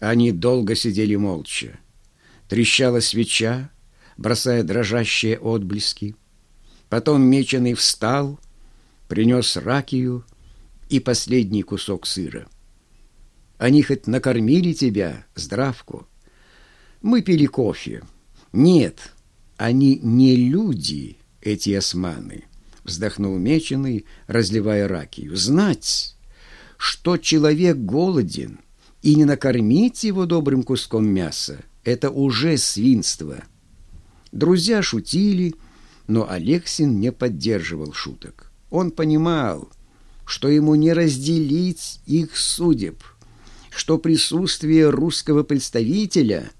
Они долго сидели молча. Трещала свеча, бросая дрожащие отблески. Потом Меченый встал, принес ракию и последний кусок сыра. Они хоть накормили тебя, здравку. Мы пили кофе. Нет, они не люди, эти османы, вздохнул Меченый, разливая ракию. Знать, что человек голоден, и не накормить его добрым куском мяса — это уже свинство. Друзья шутили, но Алексин не поддерживал шуток. Он понимал, что ему не разделить их судеб, что присутствие русского представителя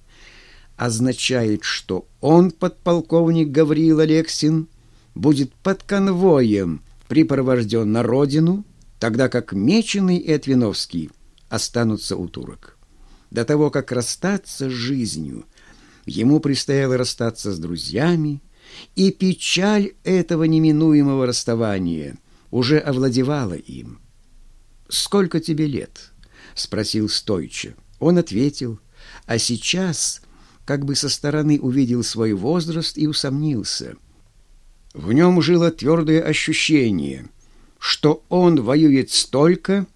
означает, что он, подполковник Гавриил Алексин, будет под конвоем припровожден на родину, тогда как Меченый и Отвиновский останутся у турок. До того, как расстаться с жизнью, ему предстояло расстаться с друзьями, и печаль этого неминуемого расставания уже овладевала им. «Сколько тебе лет?» — спросил стойче. Он ответил, а сейчас как бы со стороны увидел свой возраст и усомнился. В нем жило твердое ощущение, что он воюет столько,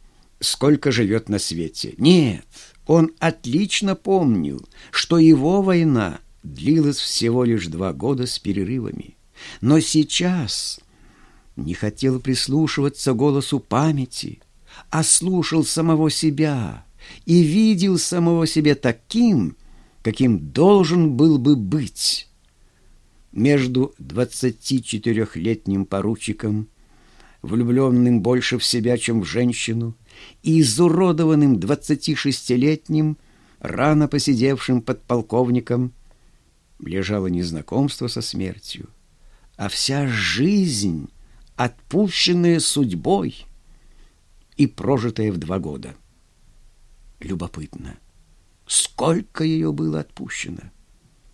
сколько живет на свете. Нет, он отлично помнил, что его война длилась всего лишь два года с перерывами. Но сейчас не хотел прислушиваться голосу памяти, а слушал самого себя и видел самого себя таким, каким должен был бы быть. Между двадцатичетырехлетним поручиком, влюбленным больше в себя, чем в женщину, и изуродованным двадцати шестилетним, рано посидевшим подполковником, лежало не знакомство со смертью, а вся жизнь, отпущенная судьбой и прожитая в два года. Любопытно, сколько ее было отпущено?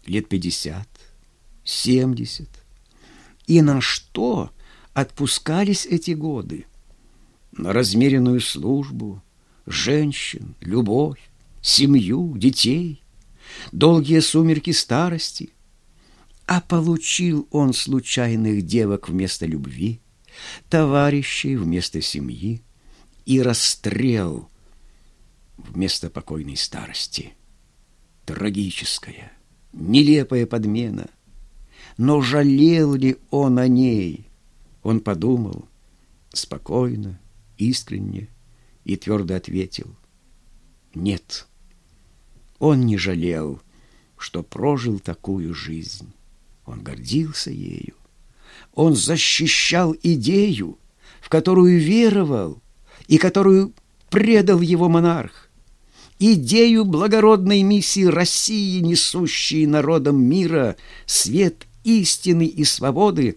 Лет пятьдесят, семьдесят. И на что отпускались эти годы? На размеренную службу, женщин, любовь, семью, детей, долгие сумерки старости. А получил он случайных девок вместо любви, товарищей вместо семьи и расстрел вместо покойной старости. Трагическая, нелепая подмена. Но жалел ли он о ней? Он подумал спокойно, искренне и твердо ответил «Нет». Он не жалел, что прожил такую жизнь. Он гордился ею. Он защищал идею, в которую веровал и которую предал его монарх. Идею благородной миссии России, несущей народам мира свет истины и свободы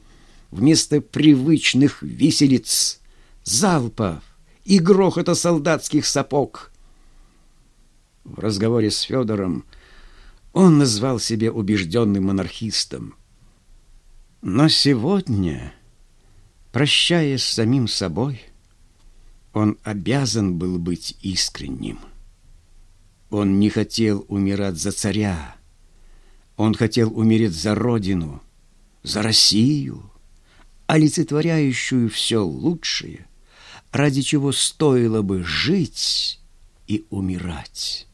вместо привычных виселиц залпов и грохота солдатских сапог. В разговоре с Федором он назвал себя убежденным монархистом. Но сегодня, прощаясь с самим собой, он обязан был быть искренним. Он не хотел умирать за царя. Он хотел умереть за родину, за Россию, олицетворяющую все лучшее, ради чего стоило бы жить и умирать.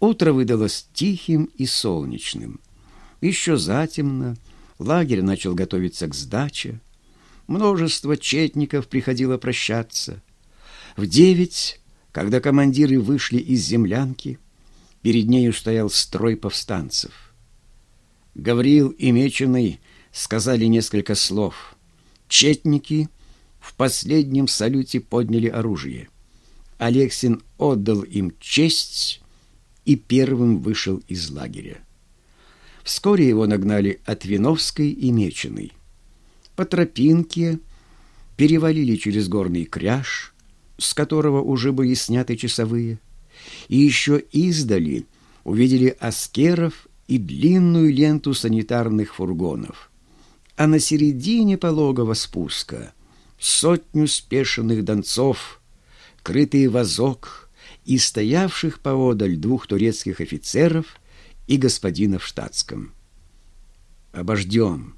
Утро выдалось тихим и солнечным. Еще затемно лагерь начал готовиться к сдаче. Множество четников приходило прощаться. В девять, когда командиры вышли из землянки, перед нею стоял строй повстанцев. Гавриил и Меченый сказали несколько слов. Четники — в последнем салюте подняли оружие. Алексин отдал им честь и первым вышел из лагеря. Вскоре его нагнали от Виновской и Меченой. По тропинке перевалили через горный кряж, с которого уже были сняты часовые, и еще издали увидели аскеров и длинную ленту санитарных фургонов. А на середине пологого спуска — сотню спешенных донцов, крытый вазок и стоявших поодаль двух турецких офицеров и господина в штатском. «Обождем!»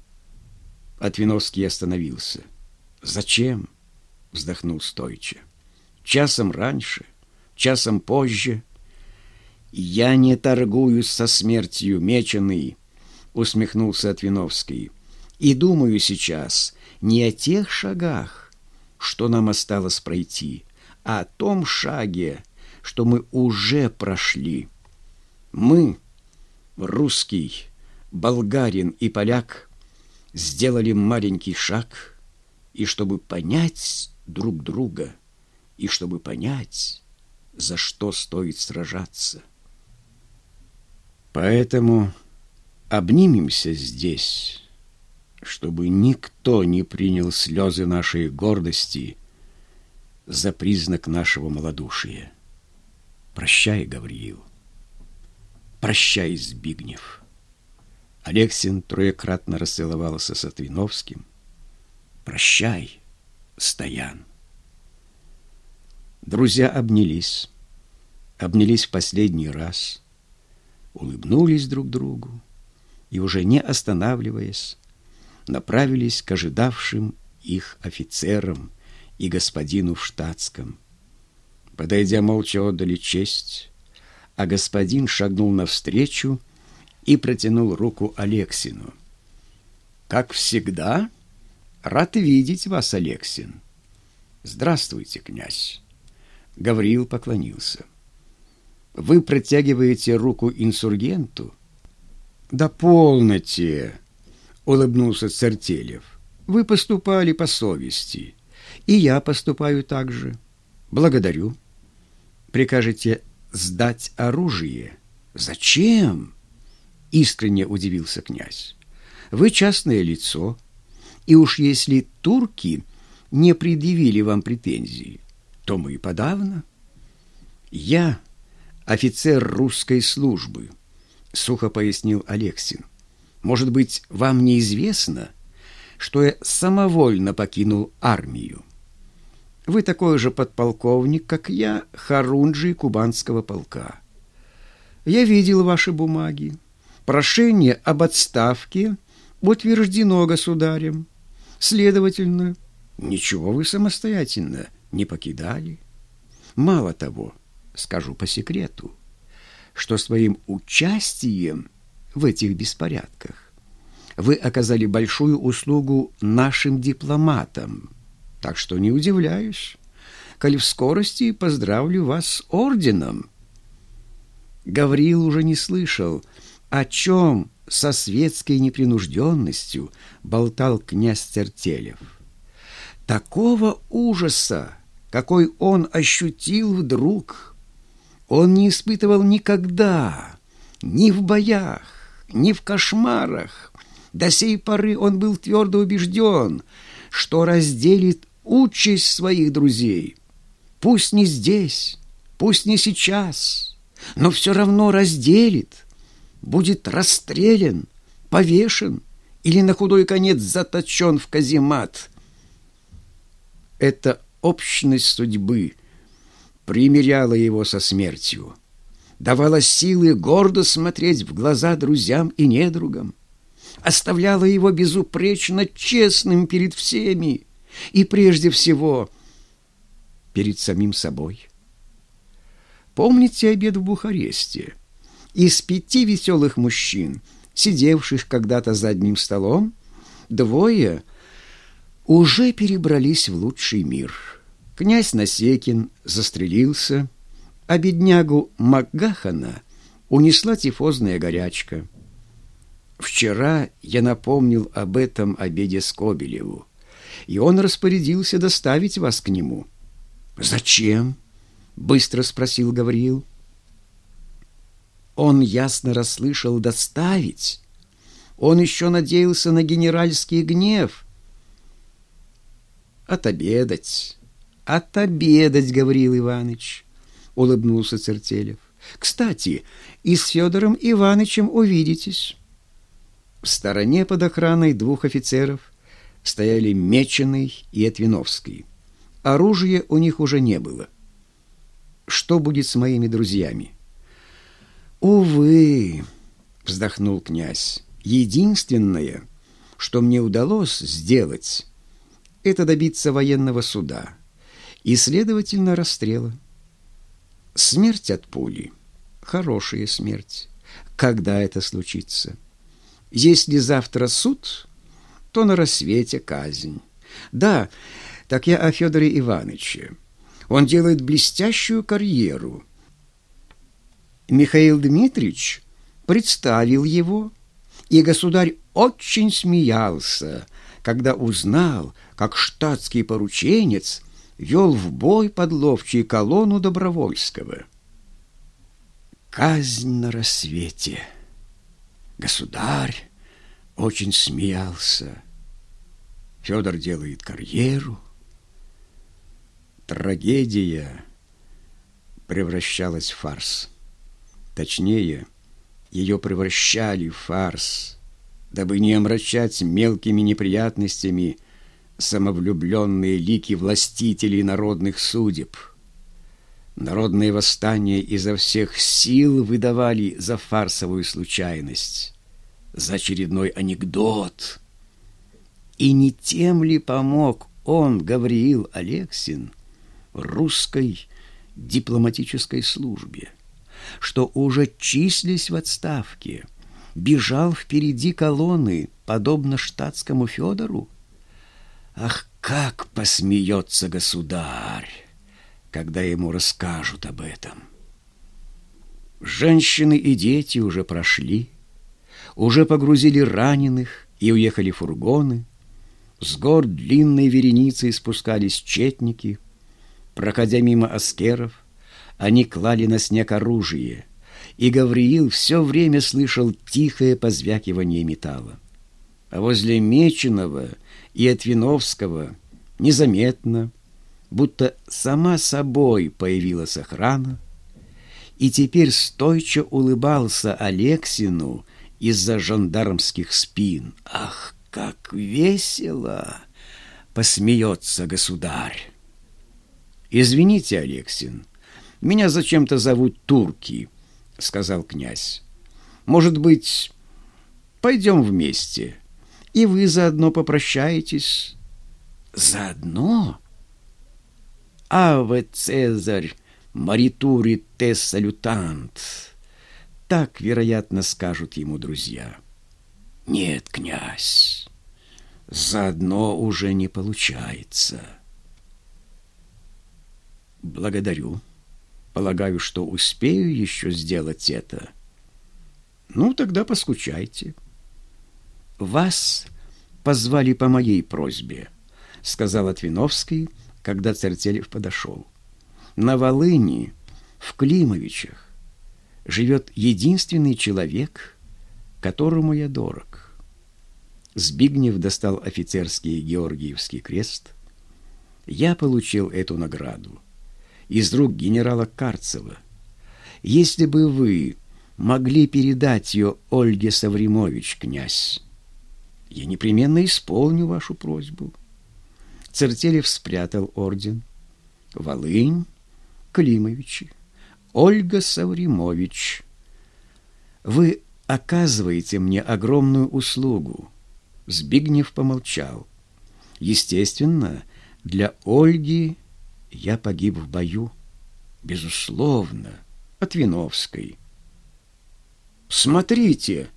Отвиновский остановился. «Зачем?» — вздохнул стойче. «Часом раньше, часом позже». «Я не торгуюсь со смертью, меченый!» — усмехнулся Отвиновский. «И думаю сейчас не о тех шагах, что нам осталось пройти, а о том шаге, что мы уже прошли. Мы, русский, болгарин и поляк, сделали маленький шаг, и чтобы понять друг друга, и чтобы понять, за что стоит сражаться. Поэтому обнимемся здесь, чтобы никто не принял слезы нашей гордости за признак нашего малодушия. Прощай, Гавриил. Прощай, Збигнев. Алексин троекратно расцеловался с Отвиновским. Прощай, Стоян. Друзья обнялись, обнялись в последний раз, улыбнулись друг другу и, уже не останавливаясь, направились к ожидавшим их офицерам и господину в штатском – Подойдя молча отдали честь, а господин шагнул навстречу и протянул руку Алексину. «Как всегда, рад видеть вас, Алексин». «Здравствуйте, князь». Гавриил поклонился. «Вы протягиваете руку инсургенту?» «Да полноте!» — улыбнулся Цертелев. «Вы поступали по совести, и я поступаю так же. Благодарю» прикажете сдать оружие. Зачем? Искренне удивился князь. Вы частное лицо, и уж если турки не предъявили вам претензий, то мы и подавно. Я офицер русской службы, сухо пояснил Алексин. Может быть, вам неизвестно, что я самовольно покинул армию. Вы такой же подполковник, как я, Харунджи Кубанского полка. Я видел ваши бумаги. Прошение об отставке утверждено государем. Следовательно, ничего вы самостоятельно не покидали. Мало того, скажу по секрету, что своим участием в этих беспорядках вы оказали большую услугу нашим дипломатам – так что не удивляюсь. Коли в скорости поздравлю вас с орденом. Гавриил уже не слышал, о чем со светской непринужденностью болтал князь Тертелев. Такого ужаса, какой он ощутил вдруг, он не испытывал никогда, ни в боях, ни в кошмарах. До сей поры он был твердо убежден, что разделит участь своих друзей. Пусть не здесь, пусть не сейчас, но все равно разделит, будет расстрелян, повешен или на худой конец заточен в каземат. Эта общность судьбы примиряла его со смертью, давала силы гордо смотреть в глаза друзьям и недругам, оставляла его безупречно честным перед всеми, и прежде всего перед самим собой. Помните обед в Бухаресте? Из пяти веселых мужчин, сидевших когда-то за одним столом, двое уже перебрались в лучший мир. Князь Насекин застрелился, а беднягу Макгахана унесла тифозная горячка. Вчера я напомнил об этом обеде Скобелеву и он распорядился доставить вас к нему». «Зачем?» — быстро спросил Гавриил. Он ясно расслышал «доставить». Он еще надеялся на генеральский гнев. «Отобедать, отобедать, — говорил Иваныч, — улыбнулся Цертелев. «Кстати, и с Федором Иванычем увидитесь». В стороне под охраной двух офицеров — стояли Меченый и Этвиновский. Оружия у них уже не было. что будет с моими друзьями. «Увы», — вздохнул князь, — «единственное, что мне удалось сделать, это добиться военного суда и, следовательно, расстрела. Смерть от пули — хорошая смерть. Когда это случится? Если завтра суд, то на рассвете казнь. Да, так я о Федоре Ивановиче. Он делает блестящую карьеру. Михаил Дмитриевич представил его, и государь очень смеялся, когда узнал, как штатский порученец вел в бой под ловчей колонну Добровольского. Казнь на рассвете. Государь очень смеялся. Федор делает карьеру. Трагедия превращалась в фарс. Точнее, ее превращали в фарс, дабы не омрачать мелкими неприятностями самовлюбленные лики властителей народных судеб. Народные восстания изо всех сил выдавали за фарсовую случайность, за очередной анекдот — и не тем ли помог он, Гавриил Алексин, русской дипломатической службе, что уже числись в отставке, бежал впереди колонны, подобно штатскому Федору? Ах, как посмеется государь, когда ему расскажут об этом! Женщины и дети уже прошли, уже погрузили раненых и уехали фургоны, с гор длинной вереницей спускались четники. Проходя мимо аскеров, они клали на снег оружие, и Гавриил все время слышал тихое позвякивание металла. А возле Меченого и Отвиновского незаметно, будто сама собой появилась охрана, и теперь стойче улыбался Алексину из-за жандармских спин. Ах, как весело!» — посмеется государь. «Извините, Алексин, меня зачем-то зовут Турки», — сказал князь. «Может быть, пойдем вместе, и вы заодно попрощаетесь?» «Заодно?» «Аве Цезарь, маритури те салютант!» Так, вероятно, скажут ему друзья. «Нет, князь, заодно уже не получается. Благодарю. Полагаю, что успею еще сделать это. Ну, тогда поскучайте. Вас позвали по моей просьбе, сказал Отвиновский, когда Цертелев подошел. На Волыни, в Климовичах, живет единственный человек, которому я дорог. Збигнев достал офицерский Георгиевский крест. Я получил эту награду из рук генерала Карцева. Если бы вы могли передать ее Ольге Савримович, князь, я непременно исполню вашу просьбу. Цертелев спрятал орден. Волынь, Климовичи, Ольга Савримович. Вы оказываете мне огромную услугу. Збигнев помолчал. Естественно, для Ольги я погиб в бою. Безусловно, от Виновской. «Смотрите,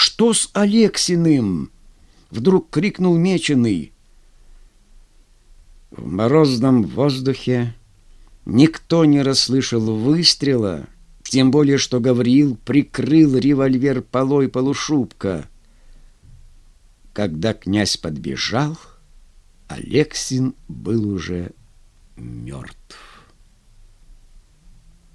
что с Алексиным?» Вдруг крикнул Меченый. В морозном воздухе никто не расслышал выстрела, тем более что Гавриил прикрыл револьвер полой полушубка — когда князь подбежал, Алексин был уже мертв.